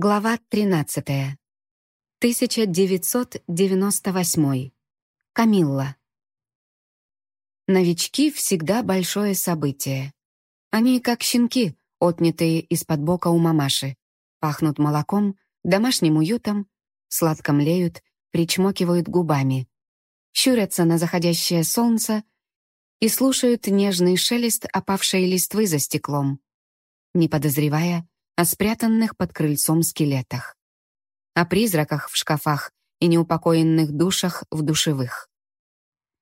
Глава 13. 1998. Камилла. Новички всегда большое событие. Они как щенки, отнятые из-под бока у мамаши. Пахнут молоком, домашним уютом, сладко млеют, причмокивают губами. Щурятся на заходящее солнце и слушают нежный шелест опавшей листвы за стеклом. Не подозревая, о спрятанных под крыльцом скелетах, о призраках в шкафах и неупокоенных душах в душевых.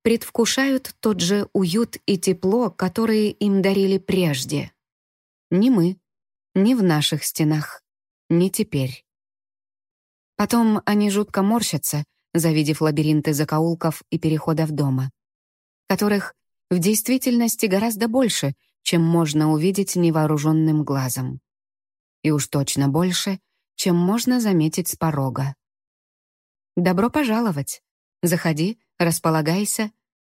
Предвкушают тот же уют и тепло, которые им дарили прежде. Не мы, не в наших стенах, не теперь. Потом они жутко морщатся, завидев лабиринты закоулков и переходов дома, которых в действительности гораздо больше, чем можно увидеть невооруженным глазом и уж точно больше, чем можно заметить с порога. «Добро пожаловать! Заходи, располагайся,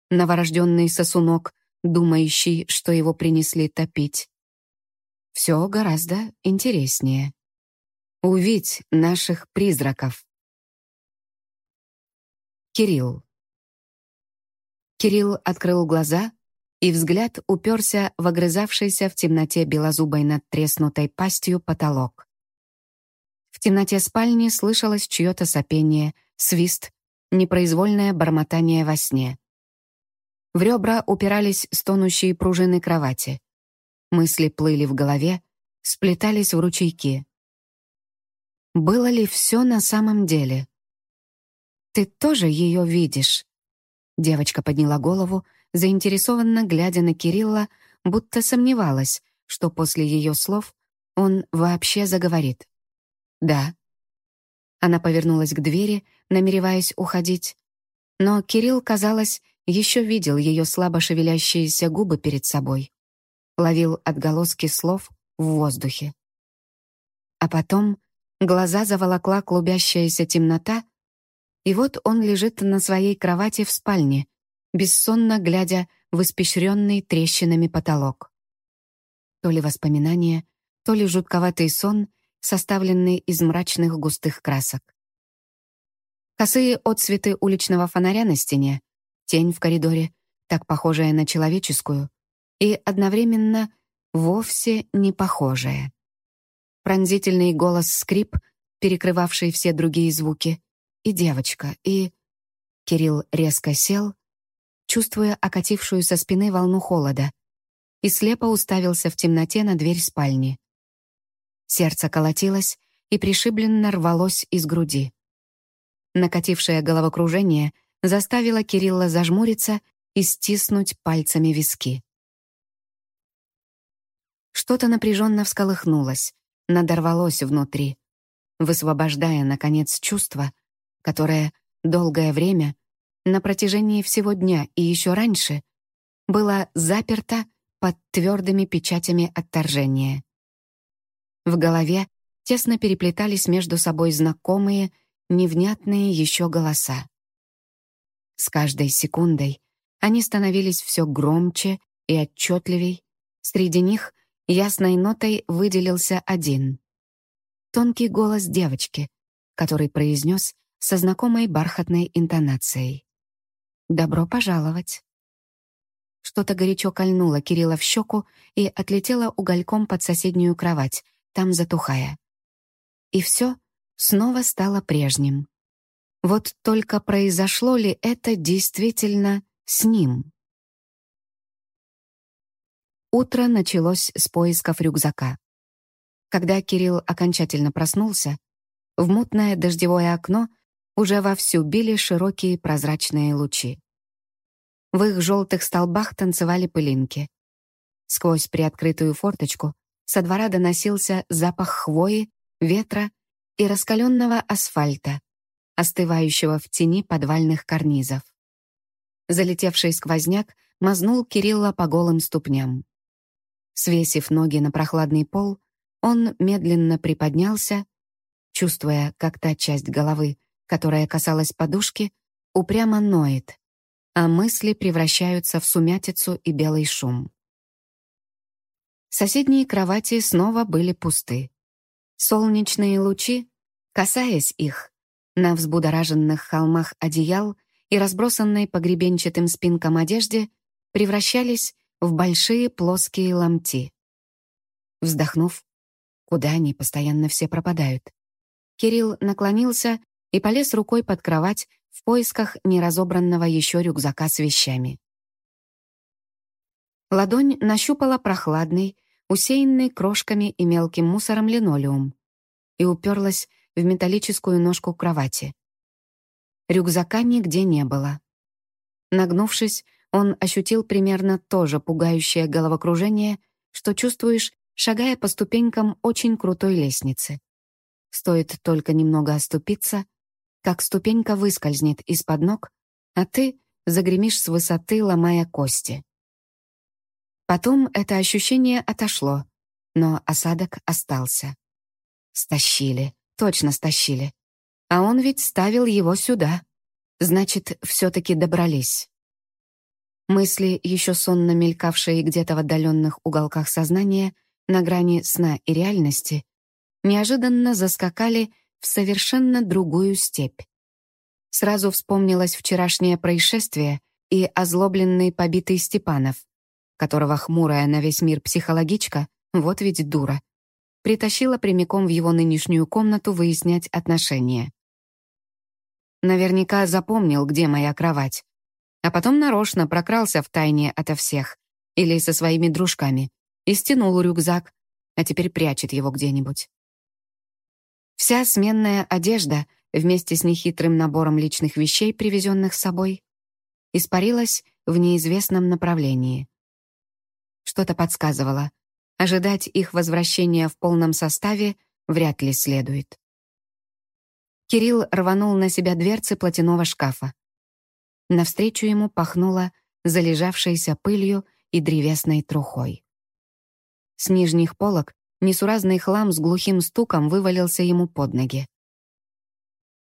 новорожденный сосунок, думающий, что его принесли топить. Все гораздо интереснее. Увидь наших призраков». Кирилл. Кирилл открыл глаза и взгляд уперся в огрызавшийся в темноте белозубой надтреснутой пастью потолок. В темноте спальни слышалось чье-то сопение, свист, непроизвольное бормотание во сне. В ребра упирались стонущие пружины кровати. Мысли плыли в голове, сплетались в ручейки. Было ли все на самом деле? «Ты тоже ее видишь?» Девочка подняла голову, заинтересованно глядя на Кирилла, будто сомневалась, что после ее слов он вообще заговорит. «Да». Она повернулась к двери, намереваясь уходить, но Кирилл, казалось, еще видел ее слабо шевелящиеся губы перед собой, ловил отголоски слов в воздухе. А потом глаза заволокла клубящаяся темнота, и вот он лежит на своей кровати в спальне, бессонно глядя в испещренный трещинами потолок. То ли воспоминания, то ли жутковатый сон, составленный из мрачных густых красок. Косые отсветы уличного фонаря на стене, тень в коридоре, так похожая на человеческую, и одновременно вовсе не похожая. Пронзительный голос скрип, перекрывавший все другие звуки, и девочка, и... Кирилл резко сел, чувствуя окатившую со спины волну холода, и слепо уставился в темноте на дверь спальни. Сердце колотилось и пришибленно рвалось из груди. Накатившее головокружение заставило Кирилла зажмуриться и стиснуть пальцами виски. Что-то напряженно всколыхнулось, надорвалось внутри, высвобождая, наконец, чувство, которое долгое время на протяжении всего дня и еще раньше было заперто под твердыми печатями отторжения. В голове тесно переплетались между собой знакомые, невнятные еще голоса. С каждой секундой они становились все громче и отчетливей. Среди них ясной нотой выделился один. Тонкий голос девочки, который произнес со знакомой бархатной интонацией. «Добро пожаловать!» Что-то горячо кольнуло Кирилла в щеку и отлетело угольком под соседнюю кровать, там затухая. И все снова стало прежним. Вот только произошло ли это действительно с ним? Утро началось с поисков рюкзака. Когда Кирилл окончательно проснулся, в мутное дождевое окно — уже вовсю били широкие прозрачные лучи. В их желтых столбах танцевали пылинки. Сквозь приоткрытую форточку со двора доносился запах хвои, ветра и раскаленного асфальта, остывающего в тени подвальных карнизов. Залетевший сквозняк мазнул Кирилла по голым ступням. Свесив ноги на прохладный пол, он медленно приподнялся, чувствуя, как та часть головы, которая касалась подушки, упрямо ноет, а мысли превращаются в сумятицу и белый шум. Соседние кровати снова были пусты. Солнечные лучи, касаясь их, на взбудораженных холмах одеял и разбросанной по гребенчатым спинкам одежде, превращались в большие плоские ломти. Вздохнув, куда они постоянно все пропадают, Кирилл наклонился и полез рукой под кровать в поисках неразобранного еще рюкзака с вещами. Ладонь нащупала прохладный, усеянный крошками и мелким мусором линолеум и уперлась в металлическую ножку кровати. Рюкзака нигде не было. Нагнувшись, он ощутил примерно то же пугающее головокружение, что чувствуешь, шагая по ступенькам очень крутой лестницы. Стоит только немного оступиться, как ступенька выскользнет из-под ног, а ты загремишь с высоты, ломая кости. Потом это ощущение отошло, но осадок остался. Стащили, точно стащили. А он ведь ставил его сюда. Значит, все-таки добрались. Мысли, еще сонно мелькавшие где-то в отдаленных уголках сознания, на грани сна и реальности, неожиданно заскакали в совершенно другую степь. Сразу вспомнилось вчерашнее происшествие и озлобленный побитый Степанов, которого хмурая на весь мир психологичка, вот ведь дура, притащила прямиком в его нынешнюю комнату выяснять отношения. Наверняка запомнил, где моя кровать, а потом нарочно прокрался в тайне ото всех или со своими дружками и стянул рюкзак, а теперь прячет его где-нибудь. Вся сменная одежда вместе с нехитрым набором личных вещей, привезенных с собой, испарилась в неизвестном направлении. Что-то подсказывало. Ожидать их возвращения в полном составе вряд ли следует. Кирилл рванул на себя дверцы платяного шкафа. Навстречу ему пахнуло залежавшейся пылью и древесной трухой. С нижних полок несуразный хлам с глухим стуком вывалился ему под ноги.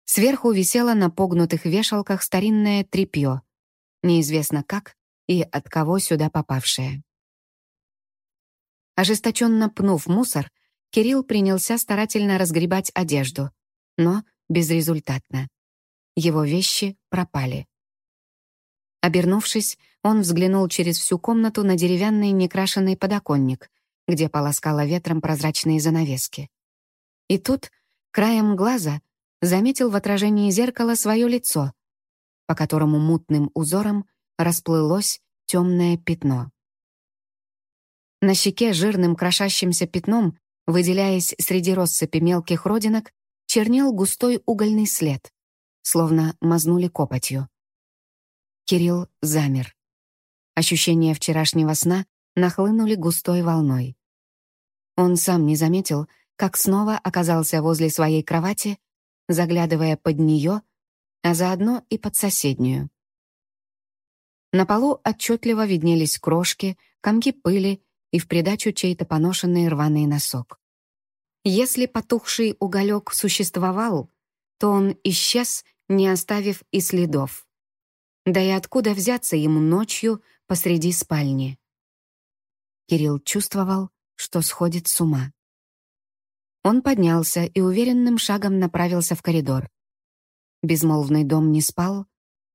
Сверху висело на погнутых вешалках старинное тряпье, неизвестно как и от кого сюда попавшее. Ожесточенно пнув мусор, Кирилл принялся старательно разгребать одежду, но безрезультатно. Его вещи пропали. Обернувшись, он взглянул через всю комнату на деревянный некрашенный подоконник, где полоскало ветром прозрачные занавески. И тут, краем глаза, заметил в отражении зеркала свое лицо, по которому мутным узором расплылось темное пятно. На щеке жирным крошащимся пятном, выделяясь среди россыпи мелких родинок, чернел густой угольный след, словно мазнули копотью. Кирилл замер. Ощущения вчерашнего сна нахлынули густой волной. Он сам не заметил, как снова оказался возле своей кровати, заглядывая под нее, а заодно и под соседнюю. На полу отчетливо виднелись крошки, комки пыли и в придачу чей-то поношенный рваный носок. Если потухший уголек существовал, то он исчез, не оставив и следов. Да и откуда взяться ему ночью посреди спальни? Кирилл чувствовал, что сходит с ума. Он поднялся и уверенным шагом направился в коридор. Безмолвный дом не спал,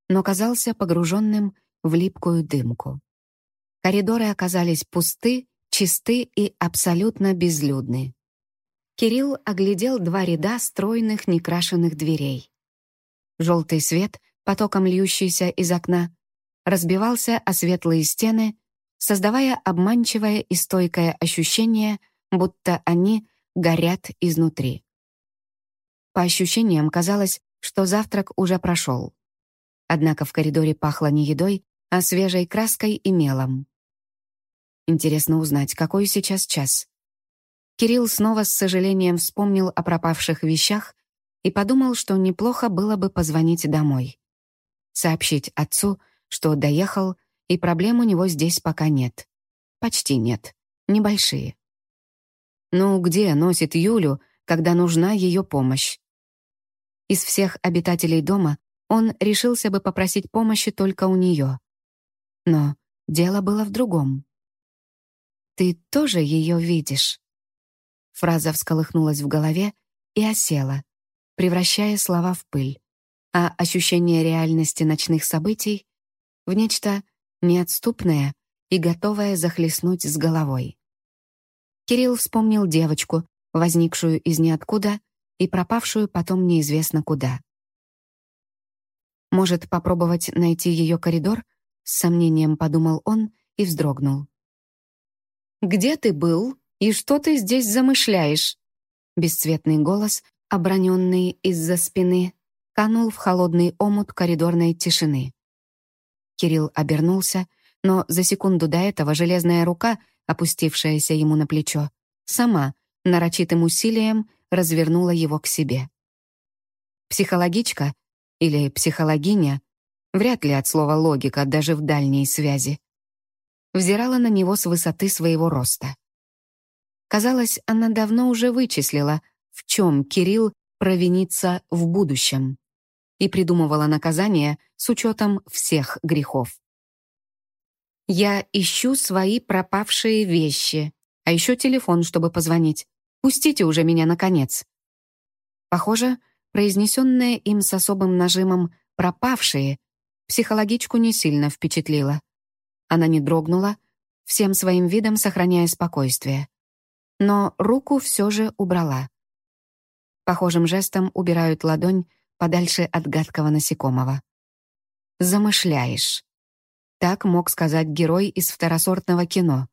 но казался погруженным в липкую дымку. Коридоры оказались пусты, чисты и абсолютно безлюдны. Кирилл оглядел два ряда стройных некрашенных дверей. Желтый свет, потоком льющийся из окна, разбивался о светлые стены создавая обманчивое и стойкое ощущение, будто они горят изнутри. По ощущениям казалось, что завтрак уже прошел. Однако в коридоре пахло не едой, а свежей краской и мелом. Интересно узнать, какой сейчас час. Кирилл снова с сожалением вспомнил о пропавших вещах и подумал, что неплохо было бы позвонить домой. Сообщить отцу, что доехал — и проблем у него здесь пока нет. Почти нет. Небольшие. Ну, где носит Юлю, когда нужна ее помощь? Из всех обитателей дома он решился бы попросить помощи только у нее. Но дело было в другом. «Ты тоже ее видишь?» Фраза всколыхнулась в голове и осела, превращая слова в пыль, а ощущение реальности ночных событий в нечто неотступное и готовое захлестнуть с головой. Кирилл вспомнил девочку, возникшую из ниоткуда и пропавшую потом неизвестно куда. Может, попробовать найти ее коридор? С сомнением подумал он и вздрогнул. «Где ты был и что ты здесь замышляешь?» Бесцветный голос, оброненный из-за спины, канул в холодный омут коридорной тишины. Кирилл обернулся, но за секунду до этого железная рука, опустившаяся ему на плечо, сама, нарочитым усилием, развернула его к себе. Психологичка или психологиня, вряд ли от слова «логика» даже в дальней связи, взирала на него с высоты своего роста. Казалось, она давно уже вычислила, в чем Кирилл провинится в будущем, и придумывала наказание с учетом всех грехов. «Я ищу свои пропавшие вещи, а еще телефон, чтобы позвонить. Пустите уже меня, наконец». Похоже, произнесенное им с особым нажимом «пропавшие» психологичку не сильно впечатлило. Она не дрогнула, всем своим видом сохраняя спокойствие. Но руку все же убрала. Похожим жестом убирают ладонь подальше от гадкого насекомого. «Замышляешь». Так мог сказать герой из второсортного кино.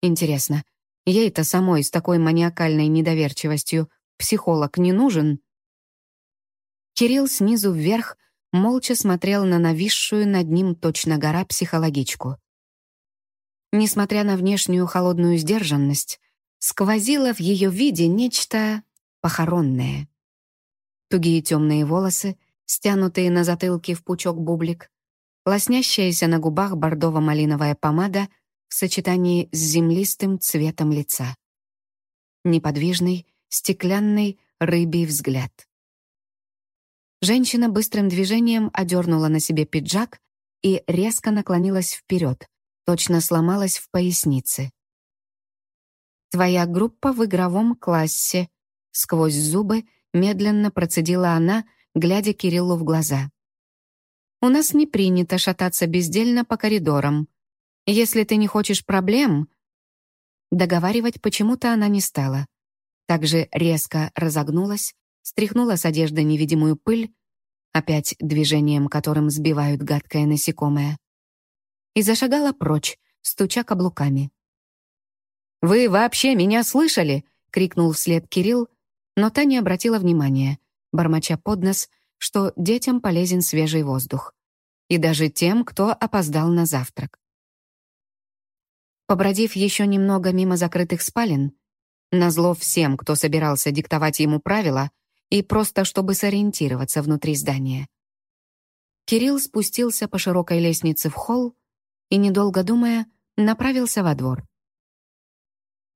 Интересно, ей-то самой с такой маниакальной недоверчивостью психолог не нужен? Кирилл снизу вверх молча смотрел на нависшую над ним точно гора психологичку. Несмотря на внешнюю холодную сдержанность, сквозило в ее виде нечто похоронное. Тугие темные волосы, стянутые на затылке в пучок бублик, лоснящаяся на губах бордово-малиновая помада в сочетании с землистым цветом лица. Неподвижный, стеклянный рыбий взгляд. Женщина быстрым движением одернула на себе пиджак и резко наклонилась вперед, точно сломалась в пояснице. «Твоя группа в игровом классе», — сквозь зубы медленно процедила она, глядя Кириллу в глаза. «У нас не принято шататься бездельно по коридорам. Если ты не хочешь проблем...» Договаривать почему-то она не стала. Также резко разогнулась, стряхнула с одежды невидимую пыль, опять движением которым сбивают гадкое насекомое, и зашагала прочь, стуча каблуками. «Вы вообще меня слышали?» — крикнул вслед Кирилл, но та не обратила внимания, бормоча под нос, что детям полезен свежий воздух. И даже тем, кто опоздал на завтрак. Побродив еще немного мимо закрытых спален, назло всем, кто собирался диктовать ему правила, и просто чтобы сориентироваться внутри здания. Кирилл спустился по широкой лестнице в холл и, недолго думая, направился во двор.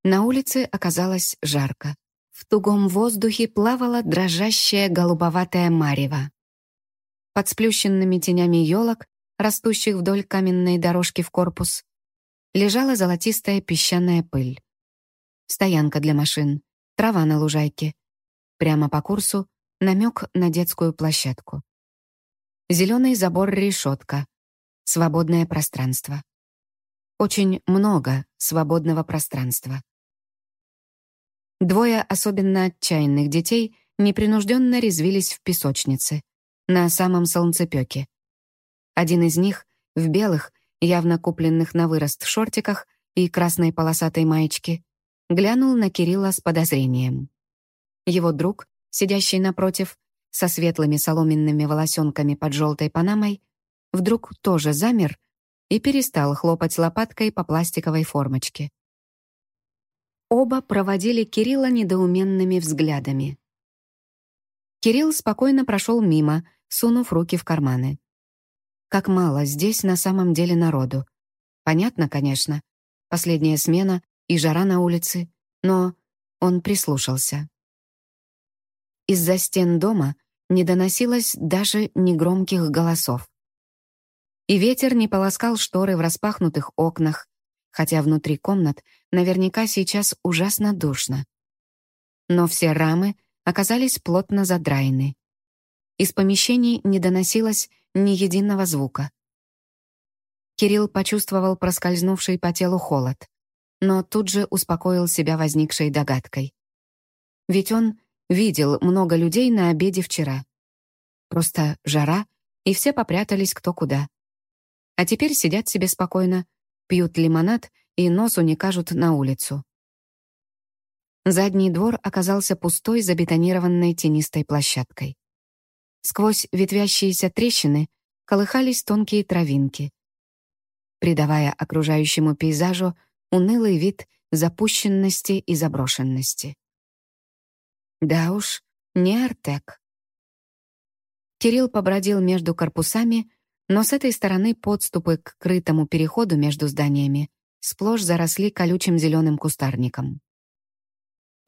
На улице оказалось жарко. В тугом воздухе плавала дрожащая голубоватая марево. Под сплющенными тенями елок, растущих вдоль каменной дорожки в корпус, лежала золотистая песчаная пыль. Стоянка для машин, трава на лужайке. Прямо по курсу намек на детскую площадку. Зеленый забор-решетка, свободное пространство. Очень много свободного пространства. Двое особенно отчаянных детей непринужденно резвились в песочнице, на самом солнцепёке. Один из них в белых, явно купленных на вырост шортиках и красной полосатой маечке, глянул на Кирилла с подозрением. Его друг, сидящий напротив, со светлыми соломенными волосенками под желтой панамой, вдруг тоже замер и перестал хлопать лопаткой по пластиковой формочке. Оба проводили Кирилла недоуменными взглядами. Кирилл спокойно прошел мимо, сунув руки в карманы. Как мало здесь на самом деле народу. Понятно, конечно. Последняя смена и жара на улице, но он прислушался. Из-за стен дома не доносилось даже негромких голосов и ветер не полоскал шторы в распахнутых окнах, хотя внутри комнат наверняка сейчас ужасно душно. но все рамы оказались плотно задраены. Из помещений не доносилось ни единого звука. Кирилл почувствовал проскользнувший по телу холод, но тут же успокоил себя возникшей догадкой. Ведь он видел много людей на обеде вчера. Просто жара, и все попрятались кто куда. А теперь сидят себе спокойно, пьют лимонад и носу не кажут на улицу. Задний двор оказался пустой, забетонированной тенистой площадкой. Сквозь ветвящиеся трещины колыхались тонкие травинки, придавая окружающему пейзажу унылый вид запущенности и заброшенности. Да уж, не Артек. Кирилл побродил между корпусами, но с этой стороны подступы к крытому переходу между зданиями сплошь заросли колючим зеленым кустарником.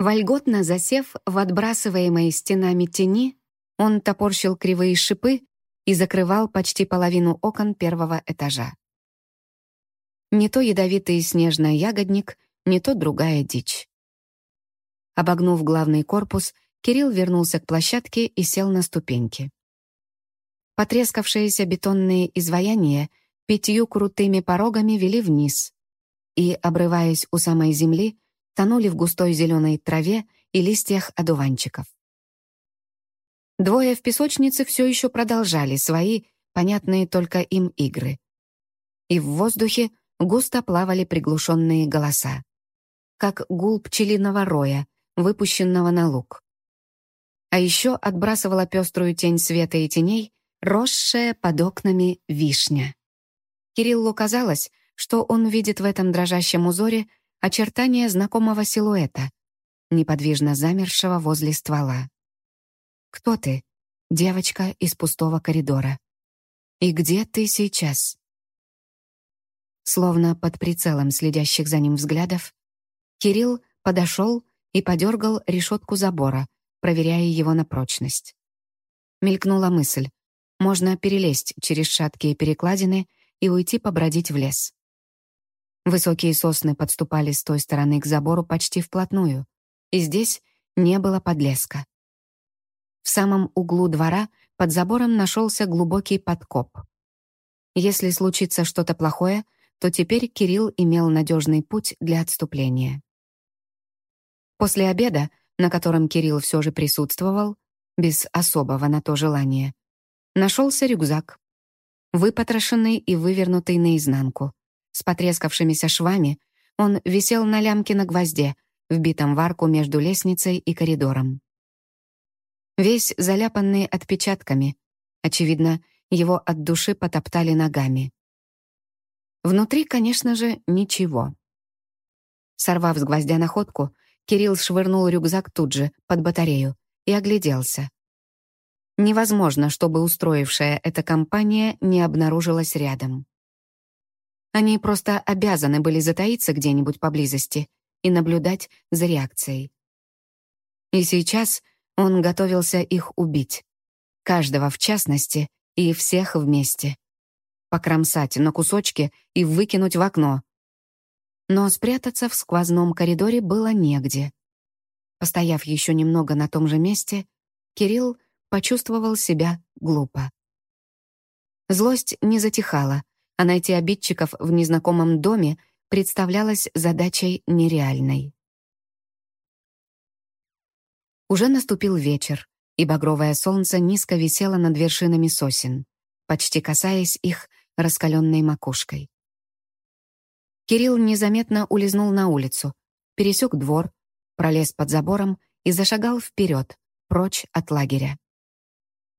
Вольготно засев в отбрасываемой стенами тени, он топорщил кривые шипы и закрывал почти половину окон первого этажа. Не то ядовитый снежный ягодник, не то другая дичь. Обогнув главный корпус, Кирилл вернулся к площадке и сел на ступеньки. Потрескавшиеся бетонные изваяния пятью крутыми порогами вели вниз и, обрываясь у самой земли, тонули в густой зеленой траве и листьях одуванчиков. Двое в песочнице все еще продолжали свои, понятные только им игры. И в воздухе густо плавали приглушенные голоса, как гул пчелиного роя, выпущенного на луг. А еще отбрасывала пеструю тень света и теней, росшая под окнами вишня. Кириллу казалось, что он видит в этом дрожащем узоре очертания знакомого силуэта, неподвижно замершего возле ствола. «Кто ты?» Девочка из пустого коридора. «И где ты сейчас?» Словно под прицелом следящих за ним взглядов, Кирилл подошел и подергал решетку забора, проверяя его на прочность. Мелькнула мысль. Можно перелезть через шаткие перекладины и уйти побродить в лес. Высокие сосны подступали с той стороны к забору почти вплотную, и здесь не было подлеска. В самом углу двора под забором нашелся глубокий подкоп. Если случится что-то плохое, то теперь Кирилл имел надежный путь для отступления. После обеда, на котором Кирилл все же присутствовал, без особого на то желания, нашелся рюкзак, выпотрошенный и вывернутый наизнанку. С потрескавшимися швами он висел на лямке на гвозде, вбитом в арку между лестницей и коридором весь заляпанный отпечатками. Очевидно, его от души потоптали ногами. Внутри, конечно же, ничего. Сорвав с гвоздя находку, Кирилл швырнул рюкзак тут же, под батарею, и огляделся. Невозможно, чтобы устроившая эта компания не обнаружилась рядом. Они просто обязаны были затаиться где-нибудь поблизости и наблюдать за реакцией. И сейчас он готовился их убить. Каждого в частности и всех вместе. Покромсать на кусочки и выкинуть в окно. Но спрятаться в сквозном коридоре было негде. Постояв еще немного на том же месте, Кирилл почувствовал себя глупо. Злость не затихала, а найти обидчиков в незнакомом доме представлялась задачей нереальной. Уже наступил вечер, и багровое солнце низко висело над вершинами сосен, почти касаясь их раскаленной макушкой. Кирилл незаметно улизнул на улицу, пересек двор, пролез под забором и зашагал вперед, прочь от лагеря.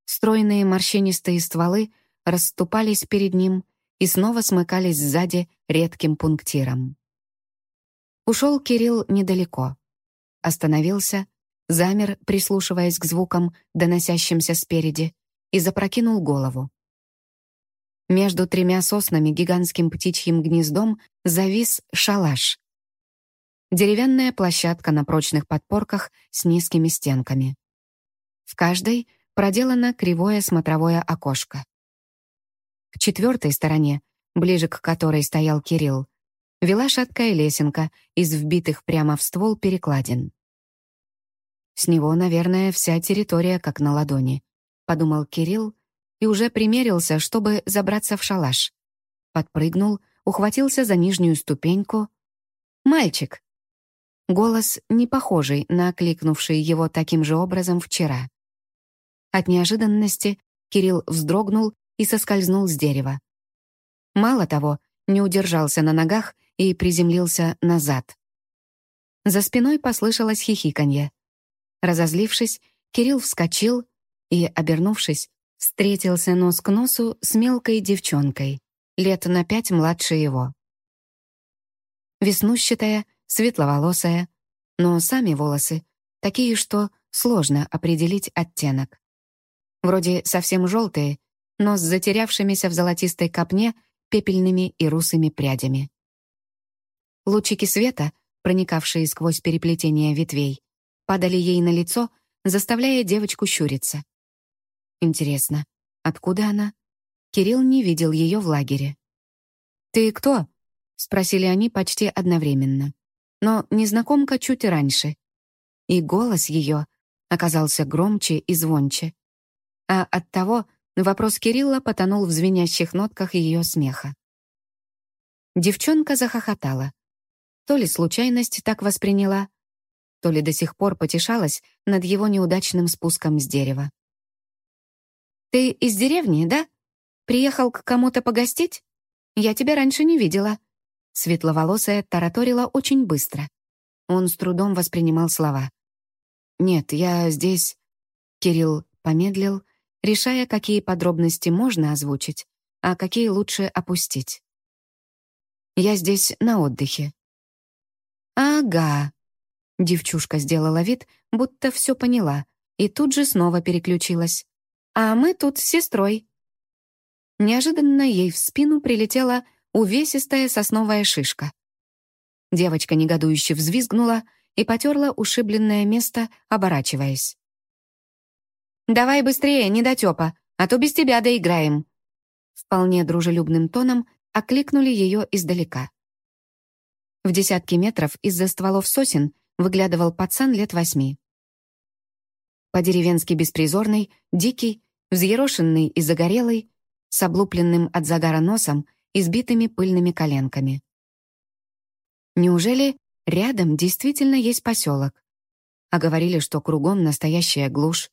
Стройные морщинистые стволы расступались перед ним и снова смыкались сзади редким пунктиром. Ушел Кирилл недалеко. Остановился, замер, прислушиваясь к звукам, доносящимся спереди, и запрокинул голову. Между тремя соснами гигантским птичьим гнездом завис шалаш. Деревянная площадка на прочных подпорках с низкими стенками. В каждой проделано кривое смотровое окошко. К четвертой стороне, ближе к которой стоял Кирилл, вела шаткая лесенка из вбитых прямо в ствол перекладин. С него, наверное, вся территория как на ладони, подумал Кирилл и уже примерился, чтобы забраться в шалаш. Подпрыгнул, ухватился за нижнюю ступеньку. «Мальчик!» Голос, не похожий на окликнувший его таким же образом вчера. От неожиданности Кирилл вздрогнул и соскользнул с дерева. Мало того, не удержался на ногах и приземлился назад. За спиной послышалось хихиканье. Разозлившись, Кирилл вскочил и, обернувшись, встретился нос к носу с мелкой девчонкой, лет на пять младше его. Веснущатая, светловолосая, но сами волосы такие, что сложно определить оттенок. Вроде совсем желтые, но с затерявшимися в золотистой копне пепельными и русыми прядями. Лучики света, проникавшие сквозь переплетение ветвей, падали ей на лицо, заставляя девочку щуриться. Интересно, откуда она? Кирилл не видел ее в лагере. «Ты кто?» — спросили они почти одновременно. Но незнакомка чуть раньше. И голос ее оказался громче и звонче. А оттого вопрос Кирилла потонул в звенящих нотках ее смеха. Девчонка захохотала. То ли случайность так восприняла, то ли до сих пор потешалась над его неудачным спуском с дерева. «Ты из деревни, да? Приехал к кому-то погостить? Я тебя раньше не видела». Светловолосая тараторила очень быстро. Он с трудом воспринимал слова. «Нет, я здесь...» Кирилл помедлил, решая, какие подробности можно озвучить, а какие лучше опустить. «Я здесь на отдыхе. «Ага». Девчушка сделала вид, будто все поняла, и тут же снова переключилась. «А мы тут с сестрой». Неожиданно ей в спину прилетела увесистая сосновая шишка. Девочка негодующе взвизгнула и потерла ушибленное место, оборачиваясь. «Давай быстрее, недотёпа, а то без тебя доиграем». Вполне дружелюбным тоном окликнули ее издалека. В десятки метров из-за стволов сосен выглядывал пацан лет восьми. По-деревенски беспризорный, дикий, взъерошенный и загорелый, с облупленным от загара носом и сбитыми пыльными коленками. Неужели рядом действительно есть поселок? А говорили, что кругом настоящая глушь,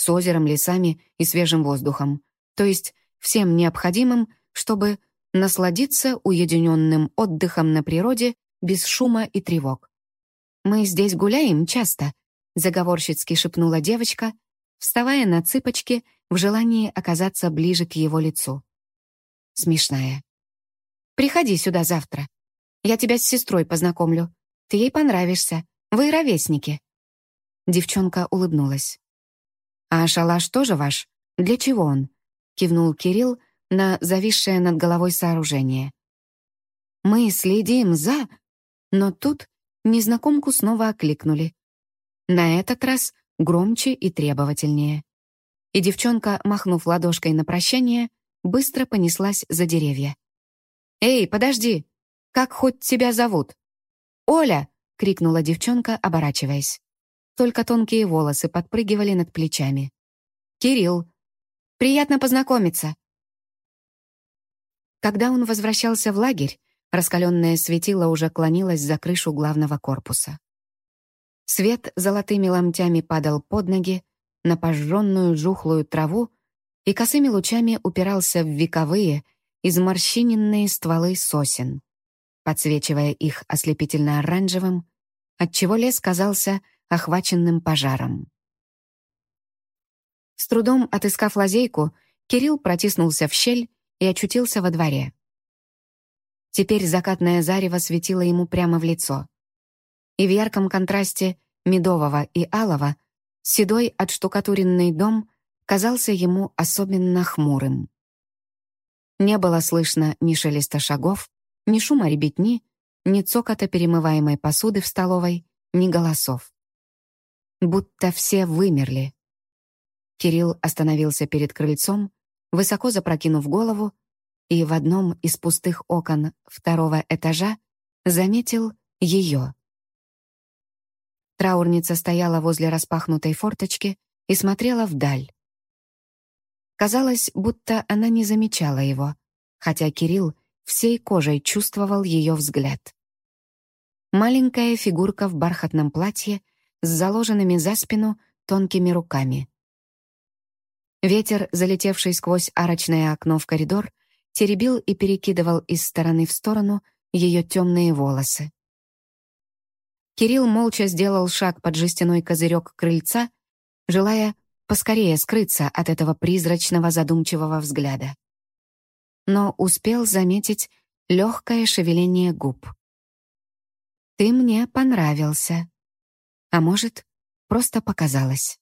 с озером, лесами и свежим воздухом, то есть всем необходимым, чтобы насладиться уединенным отдыхом на природе без шума и тревог. «Мы здесь гуляем часто», — заговорщицки шепнула девочка, вставая на цыпочки в желании оказаться ближе к его лицу. Смешная. «Приходи сюда завтра. Я тебя с сестрой познакомлю. Ты ей понравишься. Вы ровесники». Девчонка улыбнулась. «А шалаш тоже ваш? Для чего он?» — кивнул Кирилл, на зависшее над головой сооружение. «Мы следим за...» Но тут незнакомку снова окликнули. На этот раз громче и требовательнее. И девчонка, махнув ладошкой на прощание, быстро понеслась за деревья. «Эй, подожди! Как хоть тебя зовут?» «Оля!» — крикнула девчонка, оборачиваясь. Только тонкие волосы подпрыгивали над плечами. «Кирилл! Приятно познакомиться!» Когда он возвращался в лагерь, раскаленное светило уже клонилось за крышу главного корпуса. Свет золотыми ломтями падал под ноги, на пожженную жухлую траву и косыми лучами упирался в вековые, изморщиненные стволы сосен, подсвечивая их ослепительно-оранжевым, отчего лес казался охваченным пожаром. С трудом отыскав лазейку, Кирилл протиснулся в щель и очутился во дворе. Теперь закатное зарево светило ему прямо в лицо. И в ярком контрасте медового и алого седой отштукатуренный дом казался ему особенно хмурым. Не было слышно ни шелеста шагов, ни шума ребятни, ни цокота перемываемой посуды в столовой, ни голосов. Будто все вымерли. Кирилл остановился перед крыльцом высоко запрокинув голову, и в одном из пустых окон второго этажа заметил ее. Траурница стояла возле распахнутой форточки и смотрела вдаль. Казалось, будто она не замечала его, хотя Кирилл всей кожей чувствовал ее взгляд. Маленькая фигурка в бархатном платье с заложенными за спину тонкими руками. Ветер, залетевший сквозь арочное окно в коридор, теребил и перекидывал из стороны в сторону ее темные волосы. Кирилл молча сделал шаг под жестяной козырек крыльца, желая поскорее скрыться от этого призрачного задумчивого взгляда. Но успел заметить легкое шевеление губ. «Ты мне понравился», а может, просто показалось.